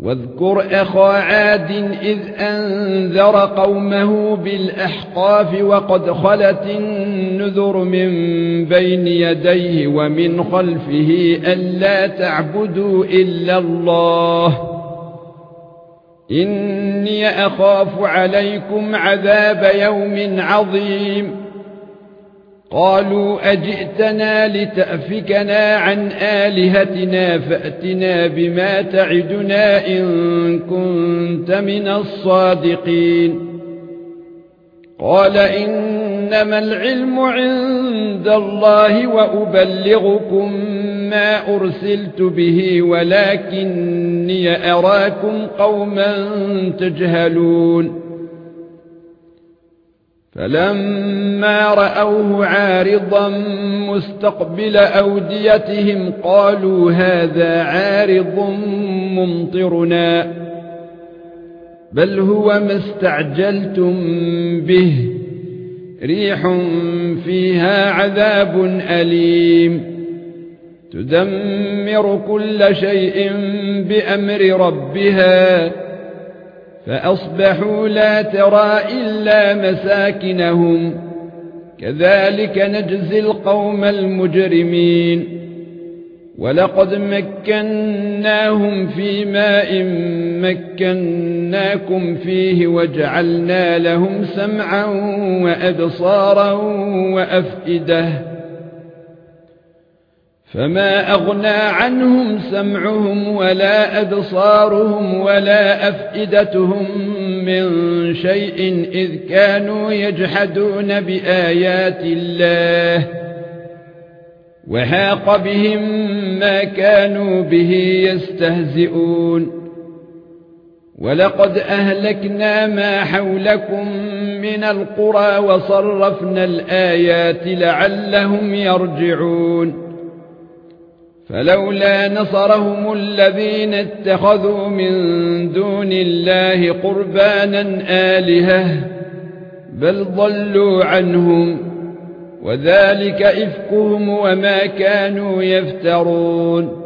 واذكر أخا عاد إذ أنذر قومه بالأحقاف وقد خلت النذر من بين يديه ومن خلفه ألا تعبدوا إلا الله. إني أخاف عليكم عذاب يوم عظيم. قالوا أجئتنا لتأفكنا عن آلهتنا فأتنا بما تعدنا إن كنت من الصادقين. قال إنما العلم عند الله وأبلغكم ما أرسلت به ولكني أراكم قوما تجهلون. فلما رأوه عارضا مستقبل أوديتهم قالوا هذا عارض ممطرنا بل هو ما استعجلتم به ريح فيها عذاب أليم تدمر كل شيء بأمر ربها فأصبحوا لا ترى إلا مساكنهم. كذلك نجزي القوم المجرمين. ولقد مكناهم في ماء مكناكم فيه وجعلنا لهم سمعا وأبصارا وأفئدة. فما أغنى عنهم سمعهم ولا أبصارهم ولا أفئدتهم من شيء إذ كانوا يجحدون بآيات الله وحاق بهم ما كانوا به يستهزئون ولقد أهلكنا ما حولكم من القرى وصرفنا الآيات لعلهم يرجعون فلولا نصرهم الذين اتخذوا من دون الله قربانا آلهة بل ضلوا عنهم وذلك إفكهم وما كانوا يفترون